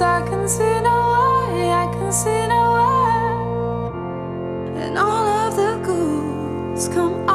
I can see no way, I can see no way. And all of the ghouls come